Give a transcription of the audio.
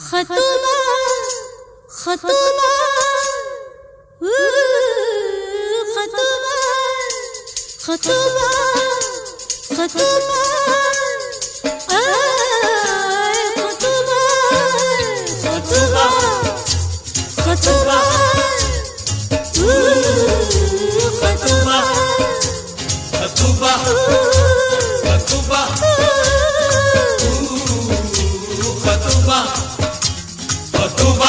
खतुमा खतुमा खतुमा खतुमा खतुमा Bye. Costuba